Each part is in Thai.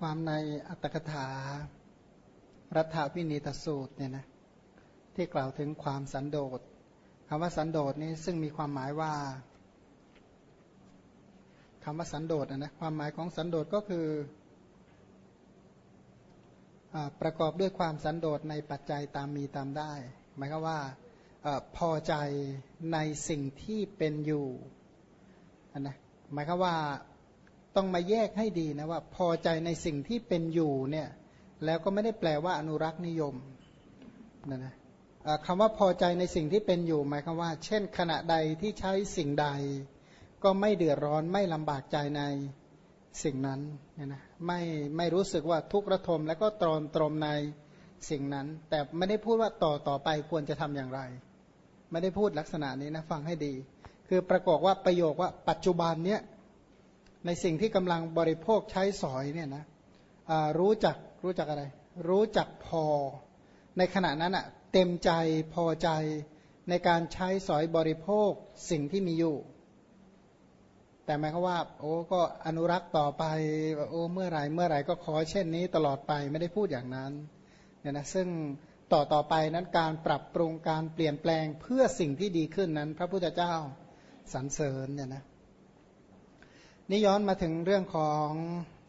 ความในอัตถกถา รัฐวินีตสูตรเนี่ยนะที่กล่าวถึงความสันโดษคำว่าสันโดษนี้ซึ่งมีความหมายว่าคำว่าสันโดษนะความหมายของสันโดษก็คืออประกอบด้วยความสันโดษในปัจจัยตามมีตามได้ หมายความว่าอพอใจในสิ่งที่เป็นอยู่นะหมายความว่า ต้องมาแยกให้ดีนะว่า พอใจในสิ่งที่เป็นอยู่เนี่ยแล้วก็ไม่ได้แปลว่าอนุรักษ์นิยมนะนะคำว่าพอใจในสิ่งที่เป็นอยู่หมายความว่า เช่น ขณะใดที่ใช้สิ่งใด ก็ไม่เดือดร้อนไม่ลำบากใจในสิ่งนั้นเนี่ยนะไม่ไม่รู้สึกว่าทุกข์ระทมแล้วก็ตรอมตรมในสิ่งนั้น แต่ไม่ได้พูดว่าต่อต่อไปควรจะทำอย่างไร ไม่ได้พูดลักษณะนี้นะฟังให้ดี คือประกอบว่าประโยคว่าปัจจุบันเนี้ย ในสิ่งที่กำลังบริโภคใช้สอยเนี่ยนะรู้จักรู้จักอะไร รู้จักพอ ในขณะนั้นอะเต็มใจพอใจในการใช้สอยบริโภคสิ่งที่มีอยู่ แต่หมายความว่า โอ้ก็อนุรักษ์ต่อไปโอ้เมื่อไหร่เมื่อไหร่ก็ขอเช่นนี้ตลอดไปไม่ได้พูดอย่างนั้นเนี่ยนะซึ่งต่อต่อไปนั้นการปรับปรุงการเปลี่ยนแปลงเพื่อสิ่งที่ดีขึ้นนั้น พระพุทธเจ้าสรรเสริญเนี่ยนะ นี่ย้อนมาถึงเรื่องของ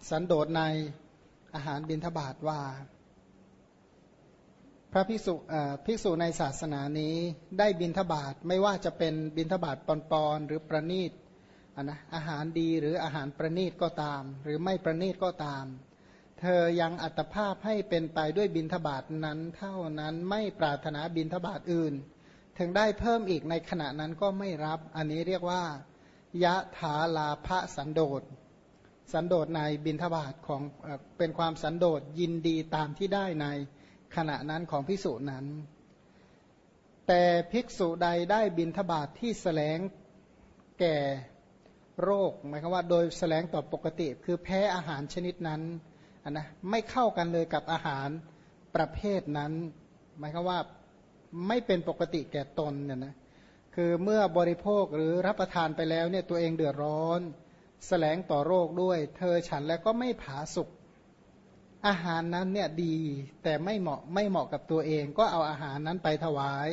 สันโดษในอาหารบิณฑบาตว่า พระภิกษุภิกษุในศาสนานี้ได้บิณฑบาตไม่ว่าจะเป็นบิณฑบาตปอนๆหรือประนีตนะอาหารดีหรืออาหารประนีตก็ตาม หรือไม่ประนีตก็ตาม เธอยังอัตภาพให้เป็นไปด้วยบิณฑบาตนั้น เท่านั้นไม่ปรารถนาบิณฑบาตอื่น ถึงได้เพิ่มอีกในขณะนั้นก็ไม่รับ อันนี้เรียกว่า ยะถาลาภสันโดษสันโดษในบินทบาทของเป็นความสันโดษยินดีตามที่ได้ในขณะนั้นของพิสุนั้น แต่ภิกษุใดได้บินทบาทที่แสลงแก่โรคหมายความว่าโดยแสลงต่อปกติ คือแพ้อาหารชนิดนั้นนนะไม่เข้ากันเลยกับอาหารประเภทนั้น หมายความว่าไม่เป็นปกติแก่ตนเนี่ยนะ คือเมื่อบริโภคหรือรับประทานไปแล้วเนี่ยตัวเองเดือดร้อนแสลงต่อโรคด้วย เธอฉันแล้วก็ไม่ผาสุกอาหารนั้นเนี่ยดีแต่ไม่เหมาะไม่เหมาะกับตัวเอง ก็เอาอาหารนั้นไปถวาย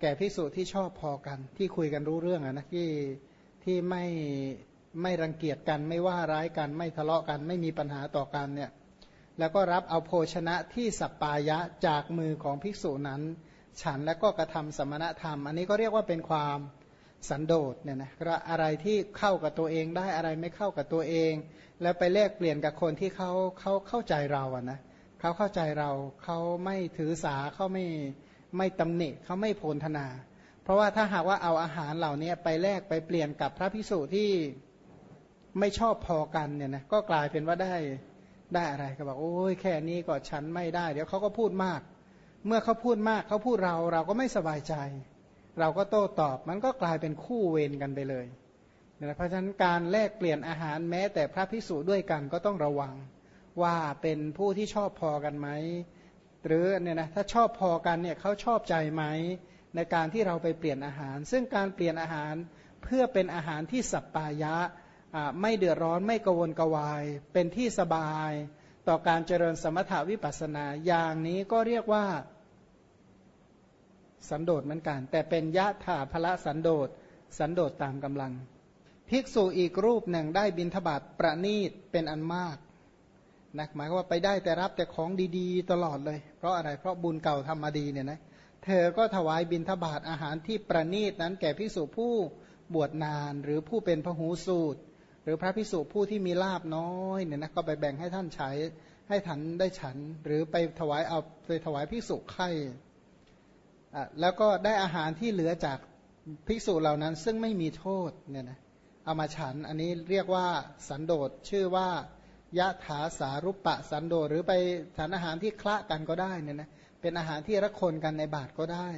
แก่พิสุที่ชอบพอกัน ที่คุยกันรู้เรื่องอะนะที่ที่ไม่ไม่รังเกียจกันไม่ว่าร้ายกัน ไม่ทะเลาะกัน ไม่มีปัญหาต่อกันเนี่ยแล้วก็รับเอาโภชนะที่สัปปายะจากมือของภิกษุนั้น ฉันแล้วก็กระทำสมณธรรม อันนี้ก็เรียกว่าเป็นความสันโดษเนี่ยนะอะไรที่เข้ากับตัวเองได้อะไรไม่เข้ากับตัวเอง แล้วไปแลกเปลี่ยนกับคนที่เขาเขาเข้าใจเราอะนะเขาเข้าใจเราเขาไม่ถือสาเขาไม่ไม่ตำหนิเขาไม่โพลธนา เพราะว่าถ้าหากว่าเอาอาหารเหล่านี้ไปแลกไปเปลี่ยนกับพระพิสุที่ไม่ชอบพอกันเนี่ยนะก็กลายเป็นว่าได้ได้อะไรก็บอกโอ้ยแค่นี้ก็ฉันไม่ได้ เดี๋ยวเขาก็พูดมาก เมื่อเขาพูดมากเขาพูดเราเราก็ไม่สบายใจ เราก็โต้ตอบมันก็กลายเป็นคู่เวรกันไปเลยเพราะฉะนั้นการแลกเปลี่ยนอาหารแม้ แต่พระพิสุด้วยกันก็ต้องระวังว่าเป็นผู้ที่ชอบพอกันไหมหรือเนี่ยนะถ้าชอบพอกันเนี่ยเขาชอบใจไหมในการที่เราไปเปลี่ยนอาหาร ซึ่งการเปลี่ยนอาหารเพื่อเป็นอาหารที่สัปปายะไม่เดือดร้อนไม่กวนกวาย เป็นที่สบาย ต่อการเจริญสมถาวิปัสนาอย่างนี้ก็เรียกว่า สันโดษเหมือนกัน แต่เป็นยะถาภละสันโดษสันโดษตามกำลัง ภิกษุอีกรูปหนึ่งได้บินทบาทประนีตเป็นอันมากนะหมายว่าไปได้แต่รับแต่ของดีๆ ตลอดเลย เพราะอะไรเพราะบุญเก่าทำมาดีเนี่ยนะเธอก็ถวายบินทบาทอาหารที่ประนีตนั้นแก่ภิกษุผู้บวชนาน หรือผู้เป็นพหูสูตร หรือพระภิกษุผู้ที่มีลาบน้อยเนี่ยนะก็ไปแบ่งให้ท่านใช้ให้ท่านได้ฉัน หรือไปถวายเอาไปถวายภิกษุไข่ แล้วก็ได้อาหารที่เหลือจากภิกษุเหล่านั้น ซึ่งไม่มีโทษเนี่ยนะเอามาฉันอันนี้เรียกว่าสันโดษชื่อว่ายะถาสารุปปะสันโดษหรือไปฉันอาหารที่คละกันก็ได้เนี่ยนะเป็นอาหารที่ระคนกันในบาทก็ได้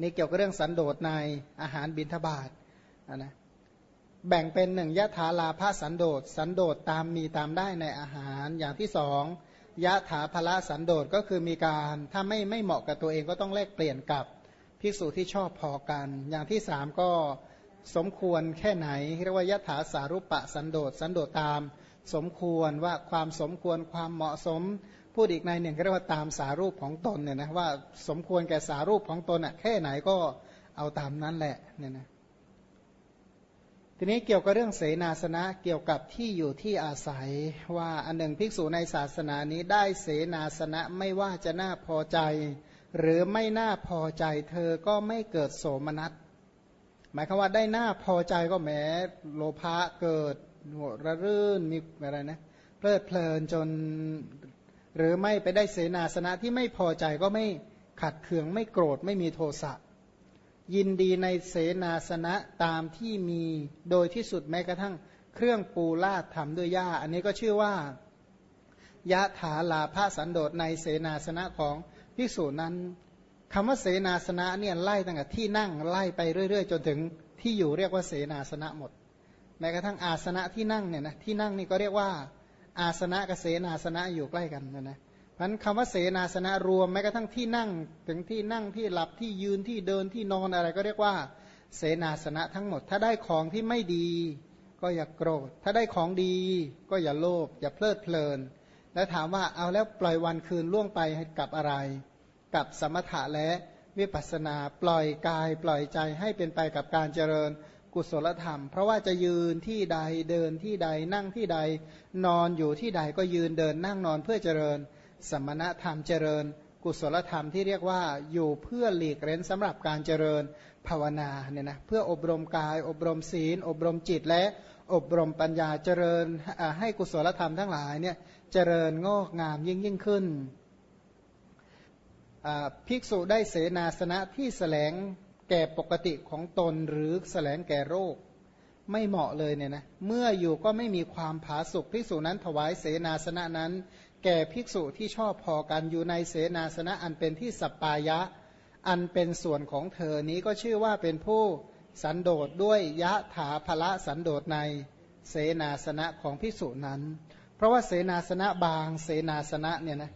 นี่เกี่ยวกับเรื่องสันโดษในอาหารบิณฑบาตนะแบ่งเป็นหนึ่งยะถาลาภาสันโดษสันโดษตามมีตามได้ในอาหารอย่างที่สอง ยะถาภละสันโดษก็คือมีการถ้าไม่ไม่เหมาะกับตัวเองก็ต้องแลกเปลี่ยนกับภิกษุที่ชอบพอกัน อย่างที่สามก็สมควรแค่ไหนเรียกว่ายะถาสารุปะสันโดษสันโดษตาม สมควรว่าความสมควรความเหมาะสมพูดอีกในหนึ่งก็เรียกว่าตามสารูปของตนเนี่ยนะว่าสมควรแก่สารูปของตนอะแค่ไหนก็เอาตามนั้นแหละเนี่ยนะ ทีนี้เกี่ยวกับเรื่องเสนาสนะเกี่ยวกับที่อยู่ที่อาศัยว่าอันหนึ่งภิกษุในศาสนานี้ได้เสนาสนะไม่ว่าจะน่าพอใจ หรือไม่น่าพอใจ เธอก็ไม่เกิดโสมนัสหมายความว่าได้น้าพอใจก็แหมโลภะเกิดระรื่นมีอะไรนะเพลิดเพลินจน หรือไม่ไปได้เสนาสนะที่ไม่พอใจก็ไม่ขัดเคืองไม่โกรธไม่มีโทสะ ยินดีในเสนาสนะตามที่มีโดยที่สุดแม้กระทั่งเครื่องปูลาดทำด้วยหญ้า อันนี้ก็ชื่อว่ายะถาลาภาสันโดษในเสนาสนะของพิสูจนั้นคำว่าเสนาสนะเนี่ยไล่ตั้งแต่ที่นั่งไล่ไปเรื่อย ๆ จนถึงที่อยู่เรียกว่าเสนาสนะหมด แม้กระทั่งอาสนะที่นั่งเนี่ยนะที่นั่งนี่ก็เรียกว่าอาสนะกับเสนาสนะอยู่ใกล้กันนะนะ พันคำว่าเสนาสนะรวมแม้กระทั่งที่นั่ง ถึงที่นั่งที่หลับที่ยืนที่เดินที่นอนอะไรก็เรียกว่า เสนาสนะทั้งหมด ถ้าได้ของที่ไม่ดี ก็อย่ากโกรธ ถ้าได้ของดี ก็อย่าโลภอย่าเพลิดเพลิน แล้วถามว่าเอาแล้วปล่อยวันคืนล่วงไปกับอะไร กับสมถะและวิปัสนาปล่อยกายปล่อยใจให้เป็นไปกับการเจริญกุศลธรรม เพราะว่าจะยืนที่ใดเดินที่ใดนั่งที่ใด นอนอยู่ที่ใดก็ยืนเดินนั่งนอนเพื่อเจริญ สมณธรรมเจริญ กุศลธรรมที่เรียกว่าอยู่เพื่อหลีกเร้นสำหรับการเจริญภาวนาเนี่ยนะเพื่ออบรมกาย อบรมศีล อบรมจิตและอบรมปัญญาเจริญให้กุศลธรรมทั้งหลายเนี่ยเจริญงอกงามยิ่งยิ่งขึ้นภิกษุได้เสนาสนะที่แสลงแก่ปกติของตนหรือแสลงแก่โรค ไม่เหมาะเลยเนี่ยนะเมื่ออยู่ก็ไม่มีความผาสุกภิกษุนั้นถวายเสนาสนะนั้น แก่ภิกษุที่ชอบพอกันอยู่ในเสนาสนะอันเป็นที่สัปปายะ อันเป็นส่วนของเธอนี้ก็ชื่อว่าเป็นผู้สันโดษด้วยยะถาภละสันโดษในเสนาสนะของภิกษุนั้น เพราะว่าเสนาสนะบางเสนาสนะเนี่ยนะ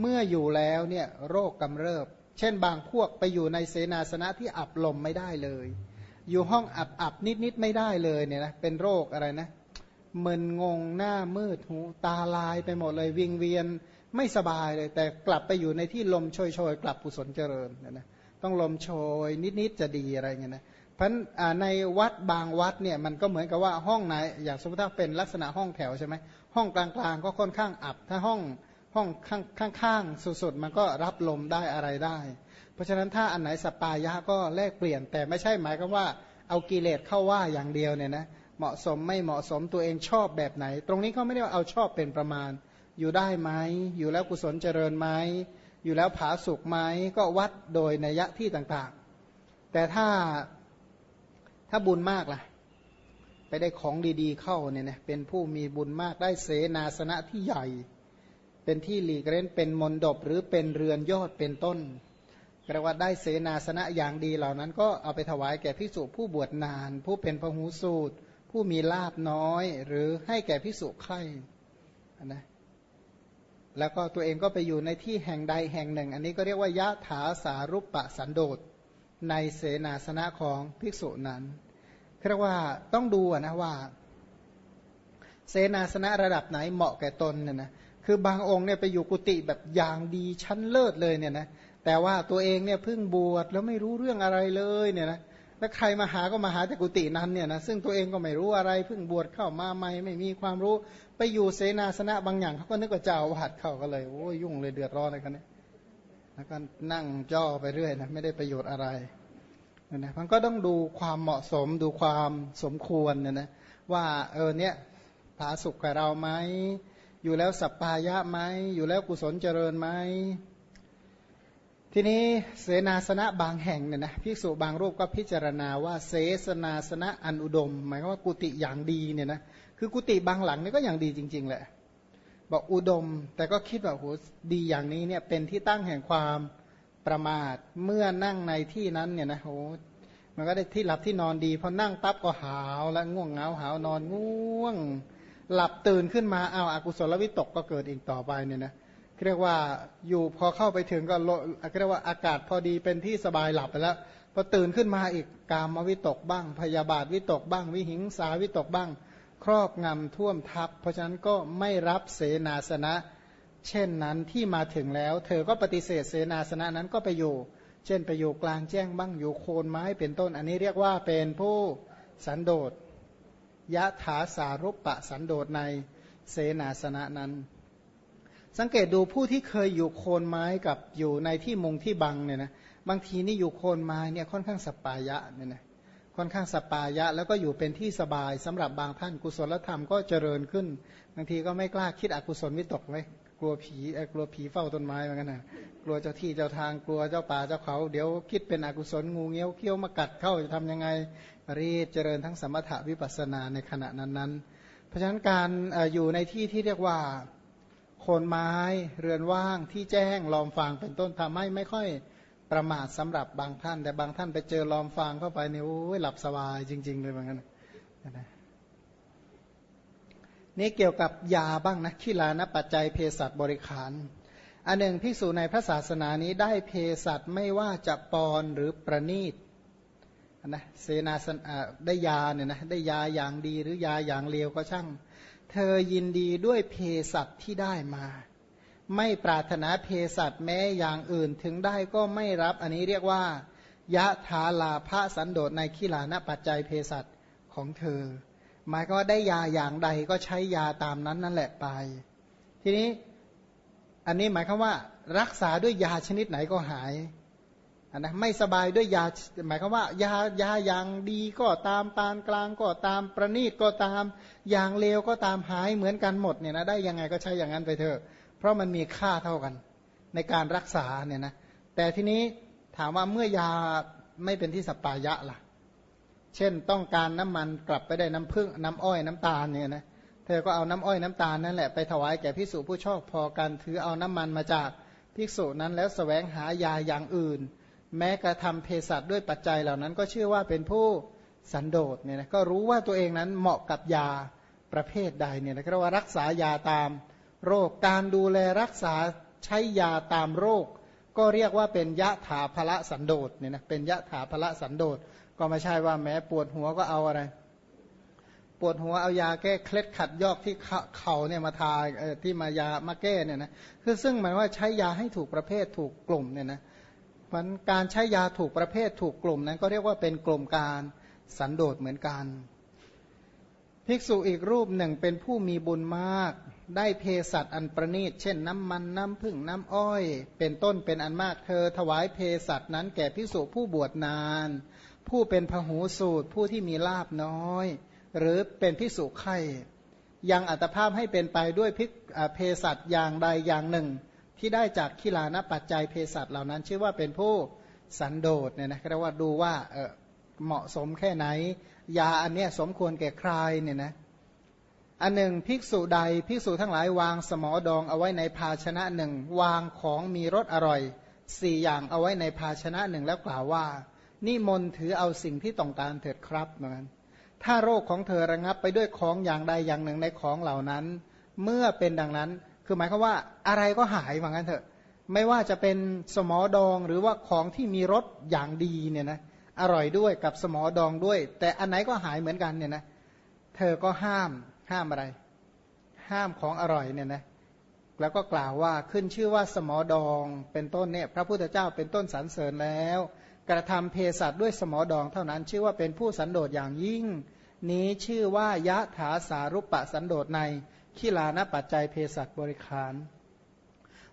เมื่ออยู่แล้วเนี่ยโรคกำเริบ เช่นบางพวกไปอยู่ในเสนาสนะที่อับลมไม่ได้เลย อยู่ห้องอับอับนิดนิดไม่ได้เลยเนี่ยนะเป็นโรคอะไรนะ มึนงงหน้ามืดหูตาลายไปหมดเลยวิงเวียนไม่สบายเลย แต่กลับไปอยู่ในที่ลมโชยโชยกลับกุศลเจริญนะนะต้องลมโชยนิดๆจะดีอะไรเงี้ยนะเพราะในวัดบางวัดเนี่ยมันก็เหมือนกับว่าห้องไหนอย่างสมมติถ้าเป็นลักษณะห้องแถวใช่ไหมห้องกลางๆ ก็ค่อนข้างอับ ถ้าห้องห้องข้างๆสุดๆมันก็รับลมได้อะไรได้ เพราะฉะนั้นถ้าอันไหนสปายะก็แลกเปลี่ยนแต่ไม่ใช่หมายก็ว่าเอากิเลสเข้าว่าอย่างเดียวเนี่ยนะ เหมาะสมไม่เหมาะสมตัวเองชอบแบบไหน ตรงนี้เขาไม่ได้ว่าเอาชอบเป็นประมาณ อยู่ได้ไหมอยู่แล้วกุศลเจริญไหมอยู่แล้วผาสุกไหมก็วัดโดยนัยยะที่ต่างๆ แต่ถ้าถ้าบุญมากล่ะ ไปได้ของดีๆเข้าเนี่ยนะเป็นผู้มีบุญมากได้เสนาสนะที่ใหญ่ เป็นที่หลีกเล่นเป็นมนดบหรือเป็นเรือนยอดเป็นต้นเรียกว่าได้เสนาสนะอย่างดีเหล่านั้นก็เอาไปถวายแก่พิสุผู้บวชนาน ผู้เป็นพหูสูตร ผู้มีลาบน้อย หรือให้แก่พิสุใครนะแล้วก็ตัวเองก็ไปอยู่ในที่แห่งใดแห่งหนึ่ง อันนี้ก็เรียกว่ายะถาสารุปปะสันโดษในเสนาสนะของภิกษุนั้นเรียกว่าต้องดูนะว่า เสนาสนะระดับไหนเหมาะแก่ตนเนี่ยนะคือบางองค์เนี่ยไปอยู่กุฏิแบบอย่างดีชั้นเลิศเลยเนี่ยนะแต่ว่าตัวเองเนี่ยเพิ่งบวชแล้วไม่รู้เรื่องอะไรเลยเนี่ยนะ แล้วใครมาหาก็มาหาแต่กุฏินั้นเนี่ยนะซึ่งตัวเองก็ไม่รู้อะไรเพิ่งบวชเข้ามาใหม่ไม่มีความรู้ไปอยู่เสนาสนะบางอย่างเขาก็นึกว่าเจ้าวัดเข้าก็เลยโอ้ยยุ่งเลยเดือดร้อนอะไรกันเนี่ยแล้วก็นั่งจ่อไปเรื่อยนะไม่ได้ประโยชน์อะไรนะมันก็ต้องดูความเหมาะสมดูความสมควรเนี่ยนะว่าเออเนี่ยผาสุขกับเราไหมอยู่แล้วสัปปายะไหมอยู่แล้วกุศลเจริญไหม ทีนี้เสนาสนะบางแห่งเนี่ยนะภิกษุบางรูปก็พิจารณาว่าเสสนาสนะอันอุดม หมายว่ากุฏิอย่างดีเนี่ยนะคือกุฏิบางหลังนี่ก็อย่างดีจริง ๆ แหละ บอกอุดม แต่ก็คิดว่าโหดีอย่างนี้เนี่ยเป็นที่ตั้งแห่งความประมาทเมื่อนั่งในที่นั้นเนี่ยนะโหมันก็ได้ที่หลับที่นอนดีพอนั่งปั๊บก็หาวแล้วง่วงเหงาหาวนอนง่วง หลับตื่นขึ้นมาเอาอากุศลวิตกก็เกิดอีกต่อไปเนี่ยนะเเรียกว่าอยู่พอเข้าไปถึงก็เรียกว่าอากาศพอดีเป็นที่สบายหลับไปแล้วพอตื่นขึ้นมาอีกกามวิตกบ้าง พยาบาทวิตกบ้าง วิหิงสาวิตกบ้าง ครอบงำท่วมทับ เพราะฉะนั้นก็ไม่รับเสนาสนะ เช่นนั้นที่มาถึงแล้ว เธอก็ปฏิเสธเสนาสนะนั้นก็ไปอยู่ เช่นไปอยู่กลางแจ้งบ้างอยู่โคนไม้เป็นต้น อันนี้เรียกว่าเป็นผู้สันโดษยะถาสารุปปะสันโดษในเสนาสนะนั้น สังเกตดูผู้ที่เคยอยู่โคนไม้กับอยู่ในที่มุงที่บังเนี่ยนะบางทีนี่อยู่โคนไม้เนี่ยค่อนข้างสปายะเนี่ยนะค่อนข้างสปายะ แล้วก็อยู่เป็นที่สบายสำหรับบางท่านกุศลธรรมก็เจริญขึ้น บางทีก็ไม่กล้าคิดอกุศลวิตกไว้กลัวผีกลัวผีเฝ้าต้นไม้เหมือนกันนะกลัวเจ้าที่เจ้าทางกลัวเจ้าป่าเจ้าเขาเดี๋ยวคิดเป็นอกุศลงูเงี้ยวเขี้ยวมากัดเข้าจะทำยังไงรีบเจริญทั้งสมถะวิปัสสนาในขณะนั้นๆ เพราะฉะนั้นการอยู่ในที่ที่เรียกว่า คนไม้เรือนว่างที่แจ้งลอมฟางเป็นต้นทำให้ไม่ค่อยประมาทสำหรับบางท่าน แต่บางท่านไปเจอลอมฟางเข้าไปเนี่ยโอ้ยหลับสบายจริง ๆ เลยเหมือนกันนี่เกี่ยวกับยาบ้างนะขีลานปัจจัยเภสัชบริขาร อันหนึ่งภิกษุในพระศาสนานี้ได้เภสัชไม่ว่าจะปอนหรือประนีตนะเสนาสนได้ยาเนี่ยนะได้ยาอย่างดีหรือยาอย่างเลวก็ช่าง เธอยินดีด้วยเภสัชที่ได้มา ไม่ปรารถนาเภสัชแม้อย่างอื่นถึงได้ก็ไม่รับอันนี้เรียกว่ายะถาลาภสันโดษในขีลานปัจจัยเภสัชของเธอ หมายก็ได้ยาอย่างใดก็ใช้ยาตามนั้นนั่นแหละไป ทีนี้อันนี้หมายความว่ารักษาด้วยยาชนิดไหนก็หาย นะไม่สบายด้วยยาหมายความว่ายายาอย่างดีก็ตามปานกลางก็ตามประณีตก็ตามอย่างเลวก็ตามหายเหมือนกันหมดเนี่ยนะได้ยังไงก็ใช้อย่างนั้นไปเถอะ เพราะมันมีค่าเท่ากัน ในการรักษาเนี่ยนะแต่ทีนี้ถามว่าเมื่อยาไม่เป็นที่สปายะล่ะ เช่นต้องการน้ำมันกลับไปได้น้ำผึ้งน้ำอ้อยน้ำตาลเนี่ยนะเธอก็เอาน้ำอ้อยน้ำตาลนั่นแหละไปถวายแก่พิสูจผู้ชอบพอกันถือเอาน้ำมันมาจากภิกษุนั้นแล้วสแสวงหายาอย่างอื่น แม้กระทำเภสัชด้วยปัจจัยเหล่านั้น ก็ชื่อว่าเป็นผู้สันโดษเนี่ยนะก็รู้ว่าตัวเองนั้นเหมาะกับยาประเภทใดเนี่ยนะเรียกว่ารักษายาตามโรคการดูแลรักษาใช้ยาตามโรค ก็เรียกว่าเป็นยะถาภละสันโดษเนี่ยนะเป็นยะถาภละสันโดษ ก็ไม่ใช่ว่าแม้ปวดหัวก็เอาอะไร ปวดหัวเอายาแก้เคล็ดขัดยอกที่เข่าเนี่ยมาทาที่มายามาแก้เนี่ยนะคือซึ่งหมายว่าใช้ยาให้ถูกประเภทถูกกลุ่มเนี่ยนะ มันการใช้ยาถูกประเภทถูกกลุ่มนั้นก็เรียกว่าเป็นกลุ่มการสันโดษเหมือนกัน ภิกษุอีกรูปหนึ่งเป็นผู้มีบุญมาก ได้เพสัตอันประณีต เช่นน้ำมันน้ำผึ้งน้ำอ้อย เป็นต้นเป็นอันมากเธอ ถวายเพสัตนั้นแก่ภิกษุผู้บวชนาน ผู้เป็นพหูสูตรผู้ที่มีลาบน้อย หรือเป็นภิกษุไข่ยังอัตภาพให้เป็นไปด้วยพิเพสัตอย่างใดอย่างหนึ่ง ที่ได้จากขีลานปัจจัยเภสัชเหล่านั้น ชื่อว่าเป็นผู้สันโดษเนี่ยนะเรียกว่าดูว่าเออเหมาะสมแค่ไหน ยาอันเนี้ยสมควรแก่ใครเนี่ยนะอันหนึ่งภิกษุใดภิกษุทั้งหลายวางสมอดองเอาไว้ในภาชนะหนึ่งวางของมีรสอร่อยสี่อย่างเอาไว้ในภาชนะหนึ่งแล้วกล่าวว่านี่มนถือเอาสิ่งที่ต้องการเถิดครับเหมือนกันถ้าโรคของเธอระงับไปด้วยของอย่างใดอย่างหนึ่งในของเหล่านั้น เมื่อเป็นดังนั้น คือหมายความว่าอะไรก็หายว่างั้นเถอะ ไม่ว่าจะเป็นสมอดองหรือว่าของที่มีรสอย่างดีเนี่ยนะอร่อยด้วยกับสมอดองด้วย แต่อันไหนก็หายเหมือนกันเนี่ยนะเธอก็ห้ามห้ามอะไร ห้ามของอร่อยเนี่ยนะแล้วก็กล่าวว่าขึ้นชื่อว่าสมอดองเป็นต้นเนี่ยพระพุทธเจ้าเป็นต้นสรรเสริญแล้ว กระทำเภสัชด้วยสมอดอง เท่านั้นชื่อว่าเป็นผู้สันโดษอย่างยิ่ง นี้ชื่อว่ายะถาสารุปปะสันโดษใน ขีลานปัจจัยเภสัชบริคาร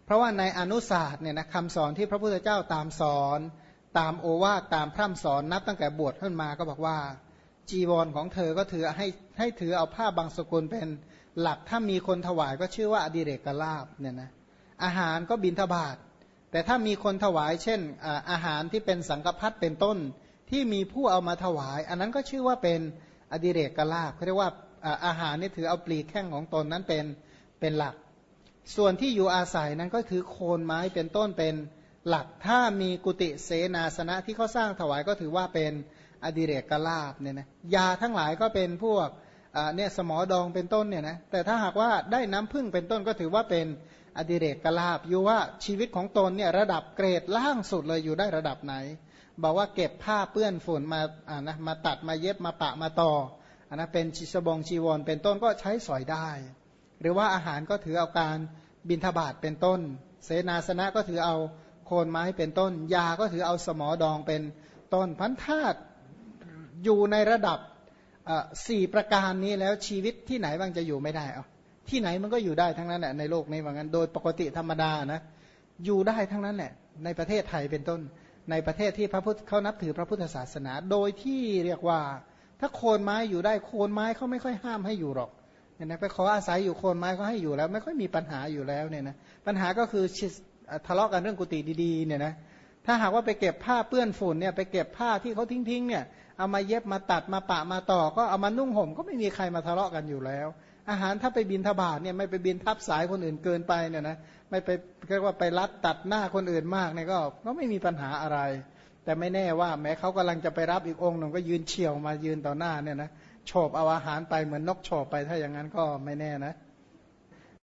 เพราะว่าในอนุศาสตร์เนี่ยนะคำสอนที่พระพุทธเจ้าตามสอน ตามโอวาทตามพร่ำสอนนับตั้งแต่บวชขึ้นมาก็บอกว่า จีวรของเธอก็ถือให้ให้ถือเอาผ้าบางสกุลเป็นหลักถ้ามีคนถวายก็ชื่อว่าอดิเรกลาบเนี่ยนะอาหารก็บินทบาทแต่ถ้ามีคนถวายเช่นอาหารที่เป็นสังกพัดเป็นต้นที่มีผู้เอามาถวาย อันนั้นก็ชื่อว่าเป็นอดิเรกลาบเขาเรียกว่า อาหารนี่ถือเอาปลีกแข้งของตนนั้นเป็นเป็นหลัก ส่วนที่อยู่อาศัยนั้นก็ถือโคนไม้เป็นต้นเป็นหลัก ถ้ามีกุฏิเสนาสนะที่เขาสร้างถวายก็ถือว่าเป็นอดิเรกลาบเนี่ยนะยาทั้งหลายก็เป็นพวกเนี่ยสมอดองเป็นต้นเนี่ยนะแต่ถ้าหากว่าได้น้ำพึ่งเป็นต้นก็ถือว่าเป็นอดิเรกลาบอยู่ว่าชีวิตของตนเนี่ยระดับเกรดล่างสุดเลยอยู่ได้ระดับไหน บอกว่าเก็บผ้าเปื้อนฝุ่นมาอ่านะมาตัดมาเย็บมาปะมาต่อ อันนั้นเป็นชิสบงชีวรเป็นต้นก็ใช้สอยได้ หรือว่าอาหารก็ถือเอาการบินทบาทเป็นต้น เสนาสนะก็ถือเอาโคนไม้เป็นต้น ยาก็ถือเอาสมอดองเป็นต้นพันธาตุอยู่ในระดับสี่ประการนี้แล้วชีวิตที่ไหนบ้างจะอยู่ไม่ได้เอาที่ไหนมันก็อยู่ได้ทั้งนั้นแหละในโลกนี้เหมือนกันโดยปกติธรรมดานะอยู่ได้ทั้งนั้นแหละในประเทศไทยเป็นต้น ในประเทศที่พระพุทธเขานับถือพระพุทธศาสนา โดยที่เรียกว่า ถ้าโคนไม้อยู่ได้โคนไม้เขาไม่ค่อยห้ามให้อยู่หรอกเนี่ยนะไปขออาศัยอยู่โคนไม้เขาให้อยู่แล้ว ไม่ค่อยมีปัญหาอยู่แล้วเนี่ยนะปัญหาก็คือทะเลาะกันเรื่องกุฏิดีๆเนี่ยนะถ้าหากว่าไปเก็บผ้าเปื้อนฝุ่นเนี่ยไปเก็บผ้าที่เขาทิ้งๆเนี่ยเอามาเย็บมาตัดมาปะมาต่อ ก็เอามานุ่งห่มก็ไม่มีใครมาทะเลาะกันอยู่แล้ว อาหารถ้าไปบินทบาทเนี่ยไม่ไปบินทับสายคนอื่นเกินไปเนี่ยนะไม่ไปเรียกว่าไปรัดตัดหน้าคนอื่นมากเนี่ยก็ก็ไม่มีปัญหาอะไร แต่ไม่แน่ว่า แม้เขากำลังจะไปรับอีกองค์หนึ่งก็ยืนเฉียวมายืนต่อหน้าเนี่ยนะโฉบเอาอาหารไปเหมือนนกโฉบไปถ้าอย่างนั้นก็ไม่แน่นะ